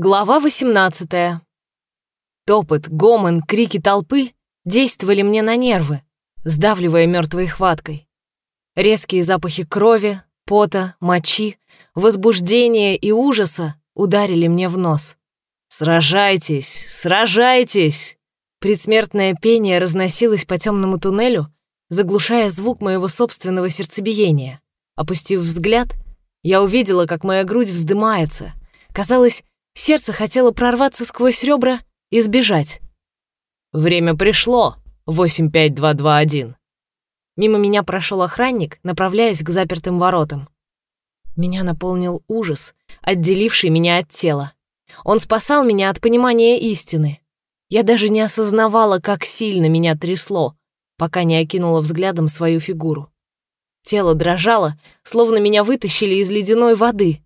Глава 18. Топот, гомон, крики толпы действовали мне на нервы, сдавливая мертвой хваткой. Резкие запахи крови, пота, мочи, возбуждения и ужаса ударили мне в нос. «Сражайтесь! Сражайтесь!» Предсмертное пение разносилось по темному туннелю, заглушая звук моего собственного сердцебиения. Опустив взгляд, я увидела, как моя грудь вздымается. Казалось, Сердце хотело прорваться сквозь ребра и сбежать. «Время пришло, 85221». Мимо меня прошел охранник, направляясь к запертым воротам. Меня наполнил ужас, отделивший меня от тела. Он спасал меня от понимания истины. Я даже не осознавала, как сильно меня трясло, пока не окинула взглядом свою фигуру. Тело дрожало, словно меня вытащили из ледяной воды.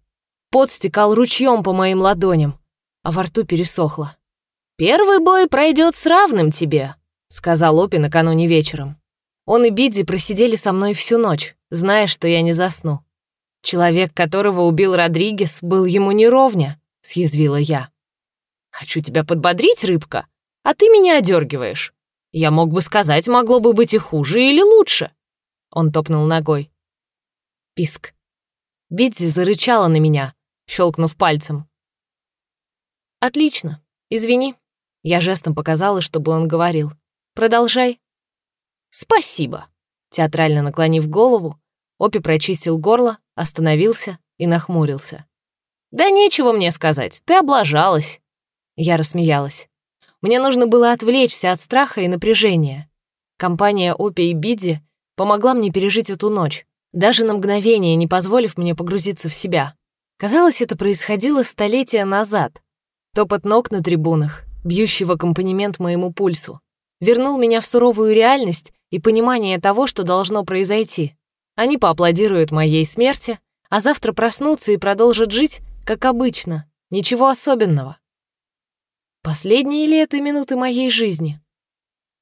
Пот стекал ручьем по моим ладоням, а во рту пересохло. «Первый бой пройдет с равным тебе», — сказал Опи накануне вечером. Он и Бидзи просидели со мной всю ночь, зная, что я не засну. Человек, которого убил Родригес, был ему не ровня, съязвила я. «Хочу тебя подбодрить, рыбка, а ты меня одергиваешь. Я мог бы сказать, могло бы быть и хуже или лучше». Он топнул ногой. Писк. Бидзи зарычала на меня, щелкнув пальцем. «Отлично. Извини». Я жестом показала, чтобы он говорил. «Продолжай». «Спасибо». Театрально наклонив голову, Опи прочистил горло, остановился и нахмурился. «Да нечего мне сказать, ты облажалась». Я рассмеялась. Мне нужно было отвлечься от страха и напряжения. Компания Опи и Бидди помогла мне пережить эту ночь, даже на мгновение не позволив мне погрузиться в себя. Казалось, это происходило столетия назад. Топот ног на трибунах, бьющий в аккомпанемент моему пульсу, вернул меня в суровую реальность и понимание того, что должно произойти. Они поаплодируют моей смерти, а завтра проснутся и продолжат жить, как обычно, ничего особенного. Последние ли это минуты моей жизни?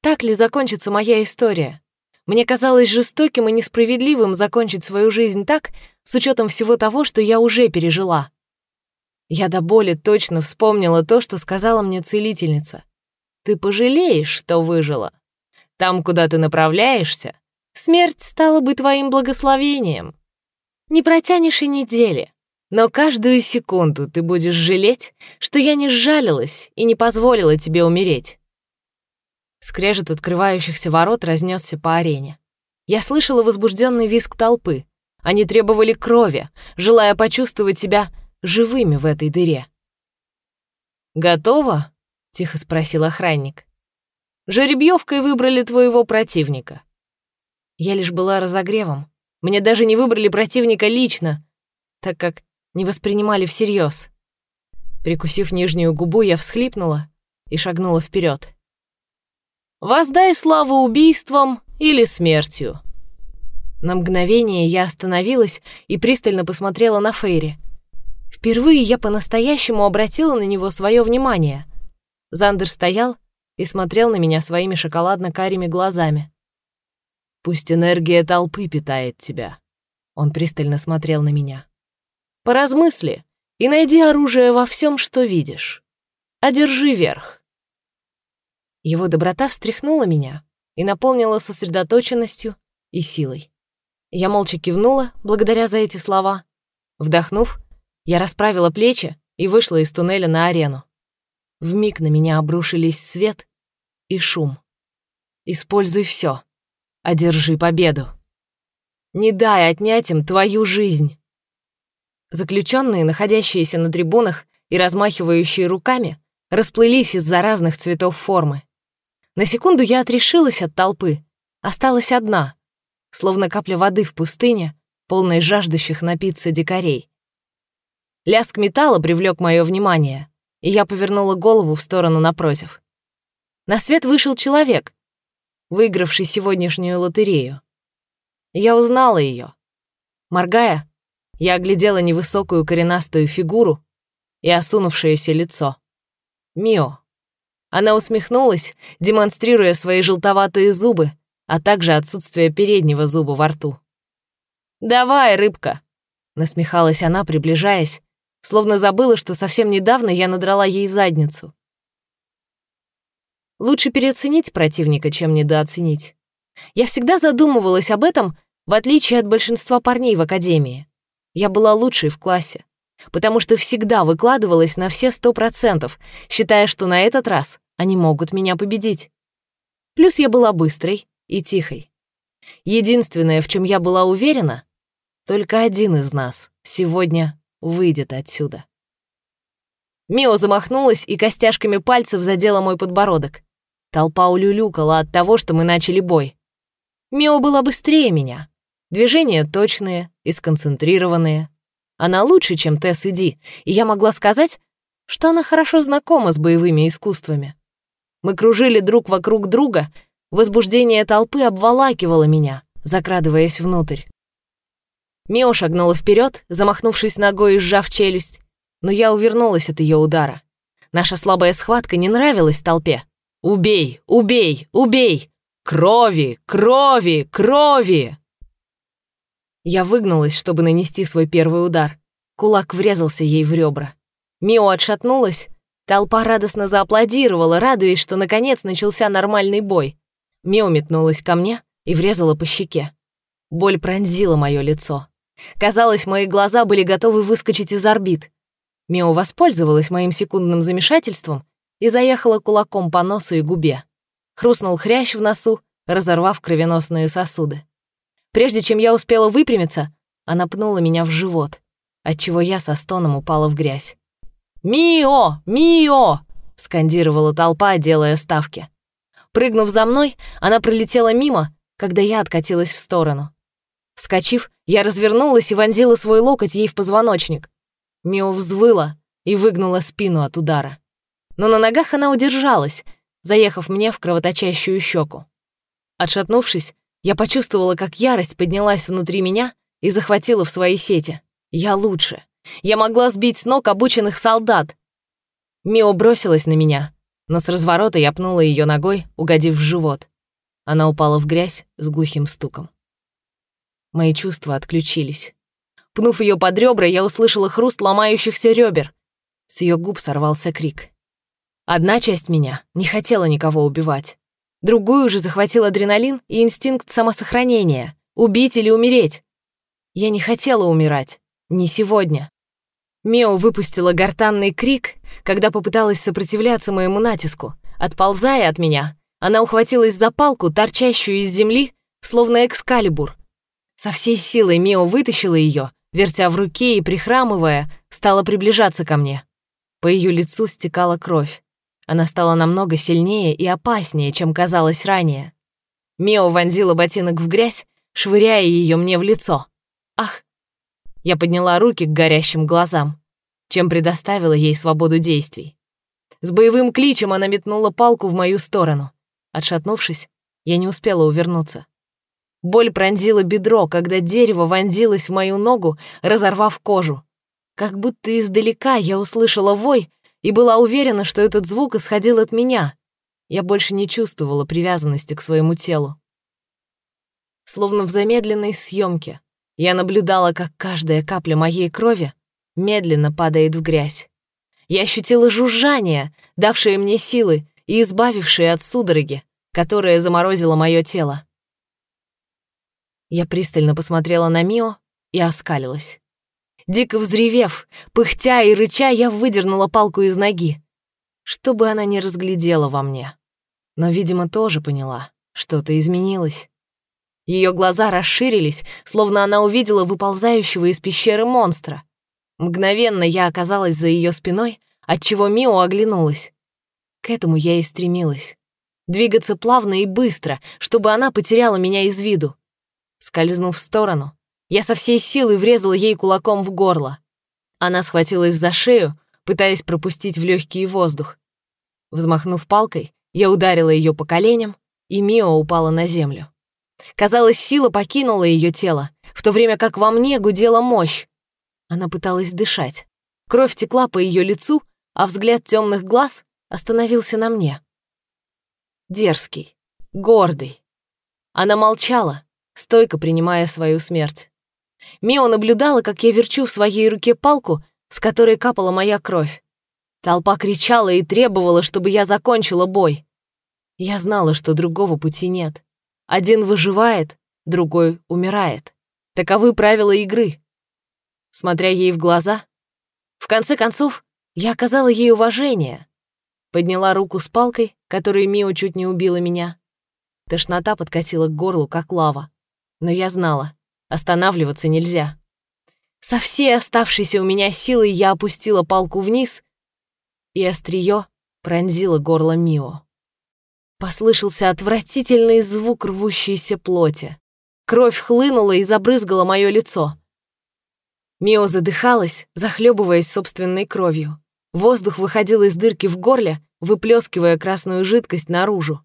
Так ли закончится моя история? Мне казалось жестоким и несправедливым закончить свою жизнь так, с учетом всего того, что я уже пережила. Я до боли точно вспомнила то, что сказала мне целительница. «Ты пожалеешь, что выжила. Там, куда ты направляешься, смерть стала бы твоим благословением. Не протянешь и недели, но каждую секунду ты будешь жалеть, что я не сжалилась и не позволила тебе умереть. Скрежет открывающихся ворот разнесся по арене. Я слышала возбужденный визг толпы. Они требовали крови, желая почувствовать себя живыми в этой дыре. «Готово?» — тихо спросил охранник. «Жеребьевкой выбрали твоего противника». Я лишь была разогревом. Мне даже не выбрали противника лично, так как не воспринимали всерьез. Прикусив нижнюю губу, я всхлипнула и шагнула вперед. Воздай славу убийством или смертью». На мгновение я остановилась и пристально посмотрела на Фейри. Впервые я по-настоящему обратила на него свое внимание. Зандер стоял и смотрел на меня своими шоколадно-карими глазами. «Пусть энергия толпы питает тебя». Он пристально смотрел на меня. «Поразмысли и найди оружие во всем, что видишь. Одержи верх». Его доброта встряхнула меня и наполнила сосредоточенностью и силой. Я молча кивнула, благодаря за эти слова. Вдохнув, я расправила плечи и вышла из туннеля на арену. В миг на меня обрушились свет и шум. Используй все. Одержи победу. Не дай отнять им твою жизнь. Заключенные, находящиеся на трибунах и размахивающие руками, расплылись из-за разных цветов формы. На секунду я отрешилась от толпы, осталась одна, словно капля воды в пустыне, полной жаждущих напиться дикарей. Лязг металла привлек мое внимание, и я повернула голову в сторону напротив. На свет вышел человек, выигравший сегодняшнюю лотерею. Я узнала ее. Моргая, я оглядела невысокую коренастую фигуру и осунувшееся лицо. Мио. Она усмехнулась, демонстрируя свои желтоватые зубы, а также отсутствие переднего зуба во рту. «Давай, рыбка!» — насмехалась она, приближаясь, словно забыла, что совсем недавно я надрала ей задницу. Лучше переоценить противника, чем недооценить. Я всегда задумывалась об этом, в отличие от большинства парней в академии. Я была лучшей в классе, потому что всегда выкладывалась на все сто процентов, считая, что на этот раз они могут меня победить. Плюс я была быстрой и тихой. Единственное, в чем я была уверена, только один из нас сегодня выйдет отсюда. Мио замахнулась и костяшками пальцев задела мой подбородок. Толпа улюлюкала от того, что мы начали бой. Мио была быстрее меня. Движения точные и сконцентрированные. Она лучше, чем Тесс и Ди, и я могла сказать, что она хорошо знакома с боевыми искусствами. Мы кружили друг вокруг друга, возбуждение толпы обволакивало меня, закрадываясь внутрь. Мио шагнула вперед, замахнувшись ногой и сжав челюсть, но я увернулась от ее удара. Наша слабая схватка не нравилась толпе. «Убей! Убей! Убей! Крови! Крови! Крови!» Я выгнулась, чтобы нанести свой первый удар. Кулак врезался ей в ребра. Мио отшатнулась. Толпа радостно зааплодировала, радуясь, что наконец начался нормальный бой. Мио метнулась ко мне и врезала по щеке. Боль пронзила мое лицо. Казалось, мои глаза были готовы выскочить из орбит. Мио воспользовалась моим секундным замешательством и заехала кулаком по носу и губе. Хрустнул хрящ в носу, разорвав кровеносные сосуды. Прежде чем я успела выпрямиться, она пнула меня в живот, отчего я со стоном упала в грязь. «Мио! Мио!» — скандировала толпа, делая ставки. Прыгнув за мной, она пролетела мимо, когда я откатилась в сторону. Вскочив, я развернулась и вонзила свой локоть ей в позвоночник. Мио взвыла и выгнула спину от удара. Но на ногах она удержалась, заехав мне в кровоточащую щеку. Отшатнувшись, я почувствовала, как ярость поднялась внутри меня и захватила в свои сети. Я лучше. Я могла сбить с ног обученных солдат. Мио бросилась на меня, но с разворота я пнула ее ногой, угодив в живот. Она упала в грязь с глухим стуком. Мои чувства отключились. Пнув ее под ребра, я услышала хруст ломающихся ребер. С ее губ сорвался крик. Одна часть меня не хотела никого убивать. Другую же захватил адреналин и инстинкт самосохранения. Убить или умереть. Я не хотела умирать. Не сегодня. Мео выпустила гортанный крик, когда попыталась сопротивляться моему натиску. Отползая от меня, она ухватилась за палку, торчащую из земли, словно экскалибур, со всей силой Мио вытащила ее, вертя в руке и, прихрамывая, стала приближаться ко мне. По ее лицу стекала кровь. Она стала намного сильнее и опаснее, чем казалось ранее. Мио вонзила ботинок в грязь, швыряя ее мне в лицо. «Ах!» Я подняла руки к горящим глазам, чем предоставила ей свободу действий. С боевым кличем она метнула палку в мою сторону. Отшатнувшись, я не успела увернуться. Боль пронзила бедро, когда дерево вонзилось в мою ногу, разорвав кожу. Как будто издалека я услышала вой и была уверена, что этот звук исходил от меня. Я больше не чувствовала привязанности к своему телу. Словно в замедленной съемке, я наблюдала, как каждая капля моей крови медленно падает в грязь. Я ощутила жужжание, давшее мне силы и избавившее от судороги, которая заморозила мое тело. Я пристально посмотрела на Мио и оскалилась. Дико взревев, пыхтя и рыча, я выдернула палку из ноги, чтобы она не разглядела во мне. Но, видимо, тоже поняла, что-то изменилось. Ее глаза расширились, словно она увидела выползающего из пещеры монстра. Мгновенно я оказалась за ее спиной, отчего Мио оглянулась. К этому я и стремилась. Двигаться плавно и быстро, чтобы она потеряла меня из виду. Скользнув в сторону, я со всей силы врезала ей кулаком в горло. Она схватилась за шею, пытаясь пропустить в легкий воздух. Взмахнув палкой, я ударила ее по коленям, и Мио упала на землю. Казалось, сила покинула ее тело, в то время как во мне гудела мощь. Она пыталась дышать. Кровь текла по ее лицу, а взгляд темных глаз остановился на мне. Дерзкий, гордый. Она молчала, стойко принимая свою смерть. Мио наблюдала, как я верчу в своей руке палку, с которой капала моя кровь. Толпа кричала и требовала, чтобы я закончила бой. Я знала, что другого пути нет. Один выживает, другой умирает. Таковы правила игры. Смотря ей в глаза, в конце концов, я оказала ей уважение. Подняла руку с палкой, которой Мио чуть не убила меня. Тошнота подкатила к горлу, как лава. Но я знала, останавливаться нельзя. Со всей оставшейся у меня силой я опустила палку вниз, и острие пронзило горло Мио. Послышался отвратительный звук рвущейся плоти. Кровь хлынула и забрызгала мое лицо. Мио задыхалась, захлебываясь собственной кровью. Воздух выходил из дырки в горле, выплескивая красную жидкость наружу.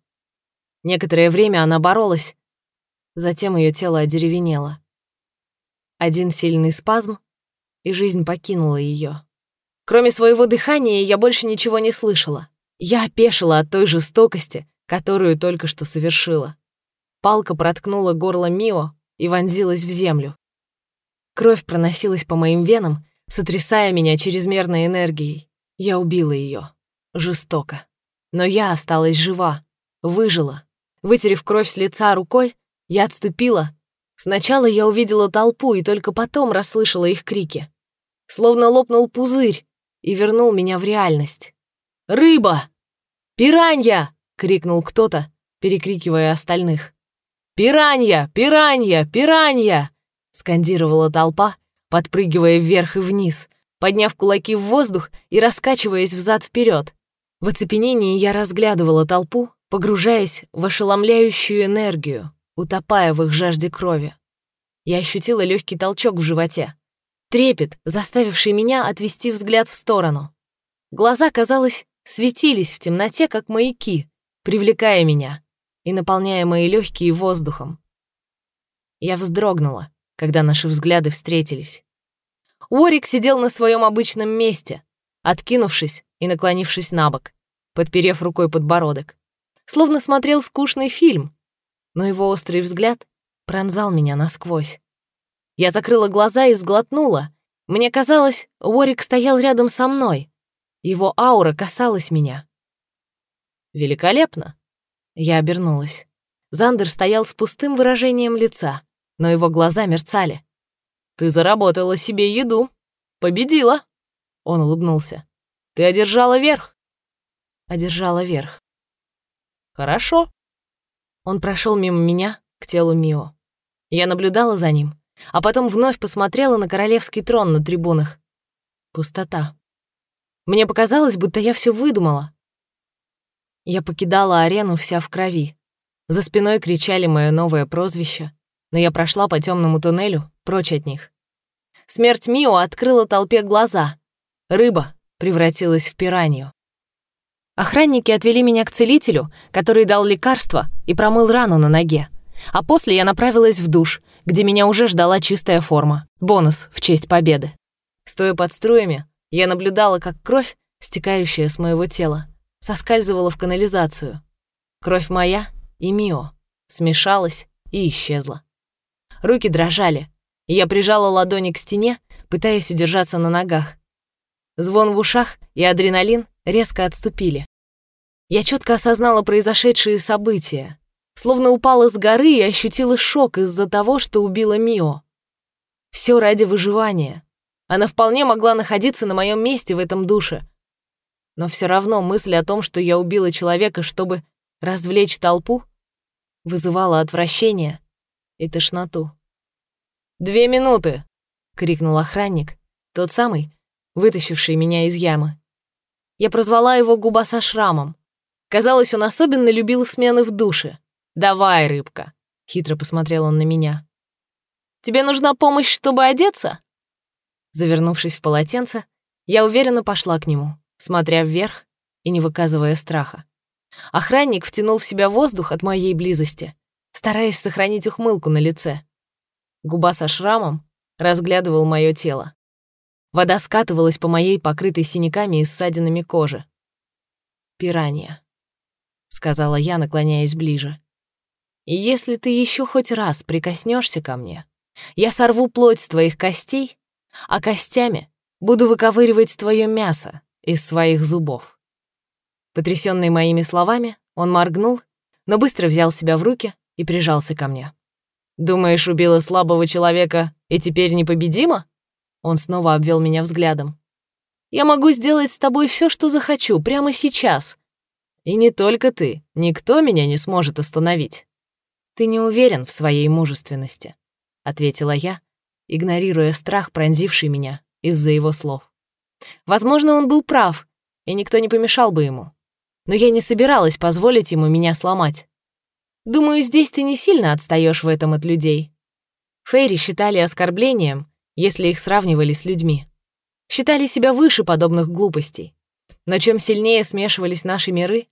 Некоторое время она боролась, затем ее тело одеревенело. Один сильный спазм, и жизнь покинула ее. Кроме своего дыхания я больше ничего не слышала. Я опешила от той жестокости, которую только что совершила. Палка проткнула горло Мио и вонзилась в землю. Кровь проносилась по моим венам, сотрясая меня чрезмерной энергией. Я убила ее. Жестоко. Но я осталась жива, выжила. Вытерев кровь с лица рукой, я отступила. Сначала я увидела толпу и только потом расслышала их крики. Словно лопнул пузырь и вернул меня в реальность. «Рыба! Пиранья!» — крикнул кто-то, перекрикивая остальных. «Пиранья! Пиранья! Пиранья!» скандировала толпа, подпрыгивая вверх и вниз, подняв кулаки в воздух и раскачиваясь взад вперед. В оцепенении я разглядывала толпу, погружаясь в ошеломляющую энергию, утопая в их жажде крови. Я ощутила легкий толчок в животе. Трепет, заставивший меня отвести взгляд в сторону. Глаза, казалось, светились в темноте, как маяки, привлекая меня и наполняя мои легкие воздухом. Я вздрогнула, когда наши взгляды встретились. Уорик сидел на своем обычном месте, откинувшись и наклонившись на бок, подперев рукой подбородок. Словно смотрел скучный фильм, но его острый взгляд пронзал меня насквозь. Я закрыла глаза и сглотнула. Мне казалось, Уорик стоял рядом со мной. Его аура касалась меня. «Великолепно!» Я обернулась. Зандер стоял с пустым выражением лица но его глаза мерцали. «Ты заработала себе еду. Победила!» Он улыбнулся. «Ты одержала верх!» Одержала верх. «Хорошо!» Он прошел мимо меня к телу Мио. Я наблюдала за ним, а потом вновь посмотрела на королевский трон на трибунах. Пустота. Мне показалось, будто я все выдумала. Я покидала арену вся в крови. За спиной кричали мое новое прозвище но я прошла по темному туннелю, прочь от них. Смерть Мио открыла толпе глаза. Рыба превратилась в пиранью. Охранники отвели меня к целителю, который дал лекарство и промыл рану на ноге. А после я направилась в душ, где меня уже ждала чистая форма. Бонус в честь победы. Стоя под струями, я наблюдала, как кровь, стекающая с моего тела, соскальзывала в канализацию. Кровь моя и Мио смешалась и исчезла. Руки дрожали, и я прижала ладони к стене, пытаясь удержаться на ногах. Звон в ушах и адреналин резко отступили. Я четко осознала произошедшие события, словно упала с горы и ощутила шок из-за того, что убила Мио. Все ради выживания. Она вполне могла находиться на моем месте в этом душе. Но все равно мысль о том, что я убила человека, чтобы развлечь толпу, вызывала отвращение и тошноту. «Две минуты!» — крикнул охранник, тот самый, вытащивший меня из ямы. Я прозвала его губа со шрамом. Казалось, он особенно любил смены в душе. «Давай, рыбка!» — хитро посмотрел он на меня. «Тебе нужна помощь, чтобы одеться?» Завернувшись в полотенце, я уверенно пошла к нему, смотря вверх и не выказывая страха. Охранник втянул в себя воздух от моей близости стараясь сохранить ухмылку на лице. Губа со шрамом разглядывал мое тело. Вода скатывалась по моей покрытой синяками и ссадинами кожи. «Пиранья», — сказала я, наклоняясь ближе. «И если ты еще хоть раз прикоснешься ко мне, я сорву плоть с твоих костей, а костями буду выковыривать твое мясо из своих зубов». Потрясенный моими словами, он моргнул, но быстро взял себя в руки и прижался ко мне. «Думаешь, убила слабого человека и теперь непобедима?» Он снова обвел меня взглядом. «Я могу сделать с тобой все, что захочу, прямо сейчас. И не только ты, никто меня не сможет остановить. Ты не уверен в своей мужественности», — ответила я, игнорируя страх, пронзивший меня из-за его слов. Возможно, он был прав, и никто не помешал бы ему. Но я не собиралась позволить ему меня сломать. Думаю, здесь ты не сильно отстаешь в этом от людей. Фейри считали оскорблением, если их сравнивали с людьми. Считали себя выше подобных глупостей. Но чем сильнее смешивались наши миры,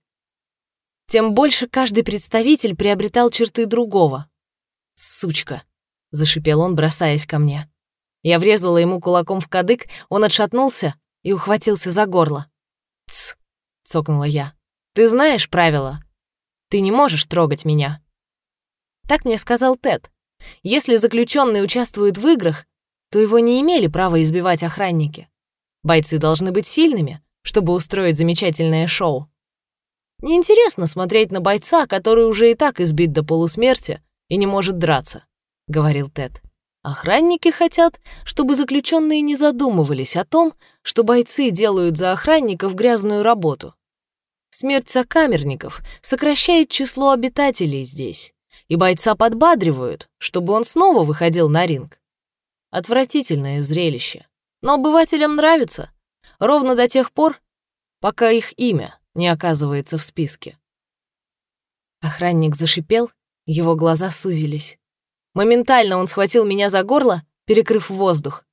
тем больше каждый представитель приобретал черты другого. «Сучка!» — зашипел он, бросаясь ко мне. Я врезала ему кулаком в кадык, он отшатнулся и ухватился за горло. «Тсс!» — цокнула я. «Ты знаешь правила. Ты не можешь трогать меня». Так мне сказал Тед. Если заключенный участвует в играх, то его не имели права избивать охранники. Бойцы должны быть сильными, чтобы устроить замечательное шоу. Неинтересно смотреть на бойца, который уже и так избит до полусмерти и не может драться, — говорил Тед. Охранники хотят, чтобы заключенные не задумывались о том, что бойцы делают за охранников грязную работу. Смерть сокамерников сокращает число обитателей здесь, и бойца подбадривают, чтобы он снова выходил на ринг. Отвратительное зрелище. Но обывателям нравится, ровно до тех пор, пока их имя не оказывается в списке. Охранник зашипел, его глаза сузились. Моментально он схватил меня за горло, перекрыв воздух.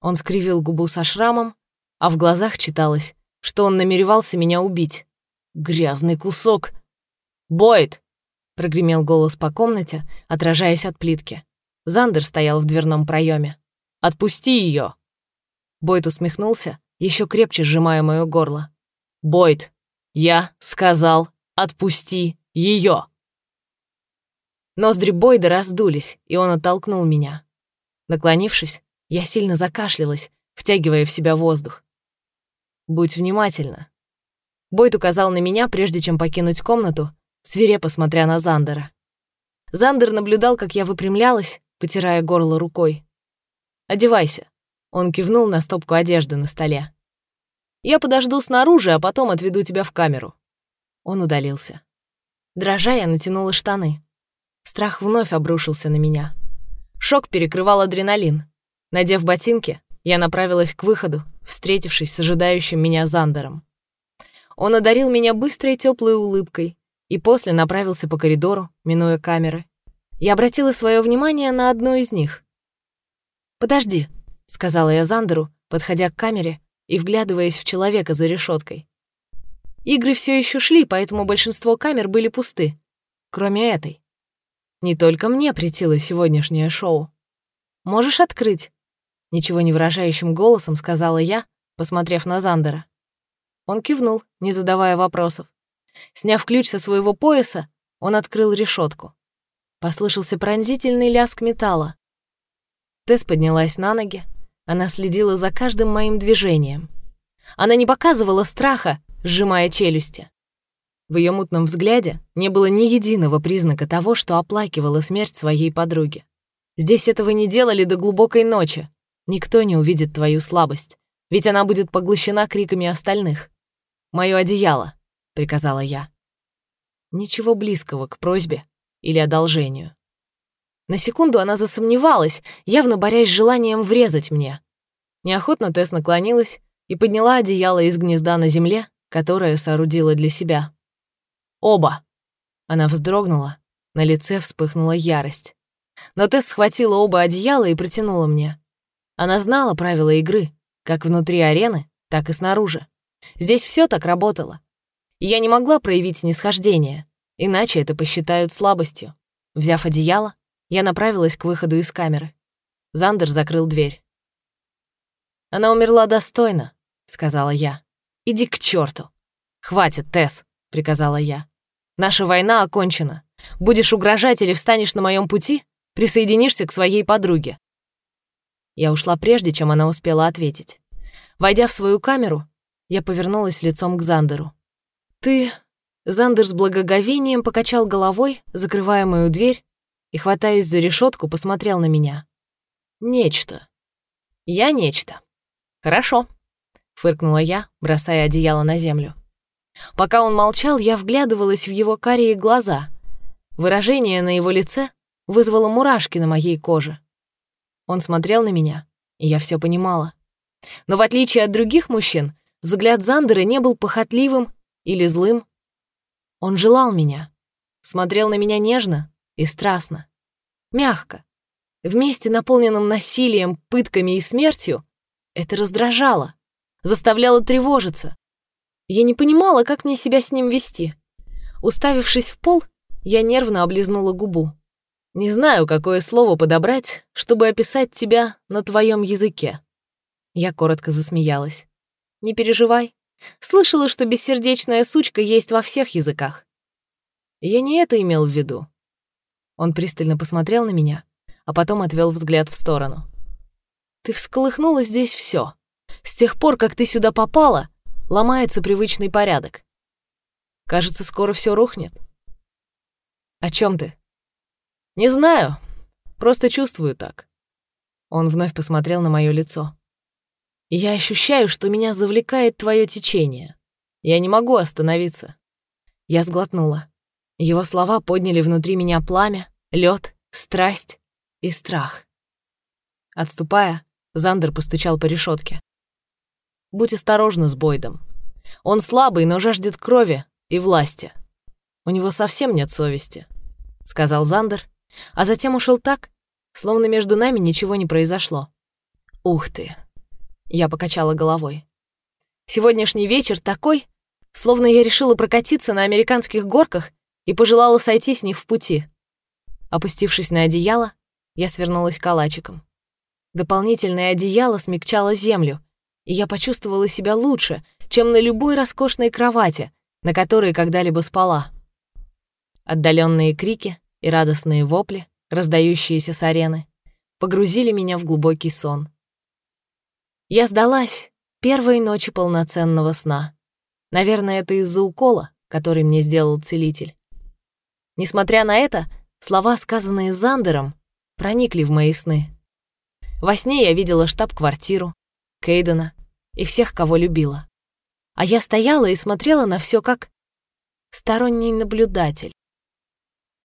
Он скривил губу со шрамом, а в глазах читалось, что он намеревался меня убить. Грязный кусок. «Бойд!» — прогремел голос по комнате, отражаясь от плитки. Зандер стоял в дверном проеме. «Отпусти ее!» Бойд усмехнулся, еще крепче сжимая мое горло. «Бойд, я сказал, отпусти ее!» Ноздри Бойда раздулись, и он оттолкнул меня. Наклонившись, я сильно закашлялась, втягивая в себя воздух. «Будь внимательна». Бойд указал на меня, прежде чем покинуть комнату, свирепо смотря на Зандера. Зандер наблюдал, как я выпрямлялась, потирая горло рукой. «Одевайся», — он кивнул на стопку одежды на столе. «Я подожду снаружи, а потом отведу тебя в камеру». Он удалился. Дрожа, я натянула штаны. Страх вновь обрушился на меня. Шок перекрывал адреналин. Надев ботинки, я направилась к выходу, встретившись с ожидающим меня Зандером. Он одарил меня быстрой теплой улыбкой и после направился по коридору, минуя камеры. Я обратила свое внимание на одну из них. «Подожди», — сказала я Зандеру, подходя к камере и вглядываясь в человека за решеткой. Игры все еще шли, поэтому большинство камер были пусты, кроме этой. Не только мне претило сегодняшнее шоу. Можешь открыть?» Ничего не выражающим голосом сказала я, посмотрев на Зандера. Он кивнул, не задавая вопросов. Сняв ключ со своего пояса, он открыл решетку. Послышался пронзительный лязг металла. Тесс поднялась на ноги. Она следила за каждым моим движением. Она не показывала страха, сжимая челюсти. В ее мутном взгляде не было ни единого признака того, что оплакивала смерть своей подруги. Здесь этого не делали до глубокой ночи. Никто не увидит твою слабость, ведь она будет поглощена криками остальных. «Моё одеяло», — приказала я. Ничего близкого к просьбе или одолжению. На секунду она засомневалась, явно борясь с желанием врезать мне. Неохотно Тесс наклонилась и подняла одеяло из гнезда на земле, которое соорудила для себя. Оба!» Она вздрогнула, на лице вспыхнула ярость. Но Тесс схватила оба одеяла и протянула мне. Она знала правила игры, как внутри арены, так и снаружи. Здесь все так работало. Я не могла проявить снисхождение, иначе это посчитают слабостью. Взяв одеяло, я направилась к выходу из камеры. Зандер закрыл дверь. «Она умерла достойно», — сказала я. «Иди к черту. «Хватит, Тесс», — приказала я. Наша война окончена. Будешь угрожать или встанешь на моем пути, присоединишься к своей подруге». Я ушла прежде, чем она успела ответить. Войдя в свою камеру, я повернулась лицом к Зандеру. «Ты...» Зандер с благоговением покачал головой, закрывая мою дверь, и, хватаясь за решетку, посмотрел на меня. «Нечто. Я нечто. Хорошо», — фыркнула я, бросая одеяло на землю. Пока он молчал, я вглядывалась в его карие глаза. Выражение на его лице вызвало мурашки на моей коже. Он смотрел на меня, и я все понимала. Но в отличие от других мужчин, взгляд Зандера не был похотливым или злым. Он желал меня, смотрел на меня нежно и страстно, мягко. В месте, наполненном насилием, пытками и смертью, это раздражало, заставляло тревожиться. Я не понимала, как мне себя с ним вести. Уставившись в пол, я нервно облизнула губу. Не знаю, какое слово подобрать, чтобы описать тебя на твоем языке. Я коротко засмеялась. Не переживай. Слышала, что бессердечная сучка есть во всех языках. Я не это имел в виду. Он пристально посмотрел на меня, а потом отвел взгляд в сторону. Ты всколыхнула здесь все. С тех пор, как ты сюда попала, ломается привычный порядок. Кажется, скоро все рухнет. О чем ты? Не знаю, просто чувствую так. Он вновь посмотрел на мое лицо. Я ощущаю, что меня завлекает твое течение. Я не могу остановиться. Я сглотнула. Его слова подняли внутри меня пламя, лед, страсть и страх. Отступая, Зандер постучал по решетке. Будь осторожна с Бойдом. Он слабый, но жаждет крови и власти. У него совсем нет совести, — сказал Зандер, а затем ушел так, словно между нами ничего не произошло. Ух ты! Я покачала головой. Сегодняшний вечер такой, словно я решила прокатиться на американских горках и пожелала сойти с них в пути. Опустившись на одеяло, я свернулась калачиком. Дополнительное одеяло смягчало землю, и я почувствовала себя лучше, чем на любой роскошной кровати, на которой когда-либо спала. Отдаленные крики и радостные вопли, раздающиеся с арены, погрузили меня в глубокий сон. Я сдалась первой ночи полноценного сна. Наверное, это из-за укола, который мне сделал целитель. Несмотря на это, слова, сказанные Зандером, проникли в мои сны. Во сне я видела штаб-квартиру, Кейдена и всех, кого любила. А я стояла и смотрела на все как сторонний наблюдатель.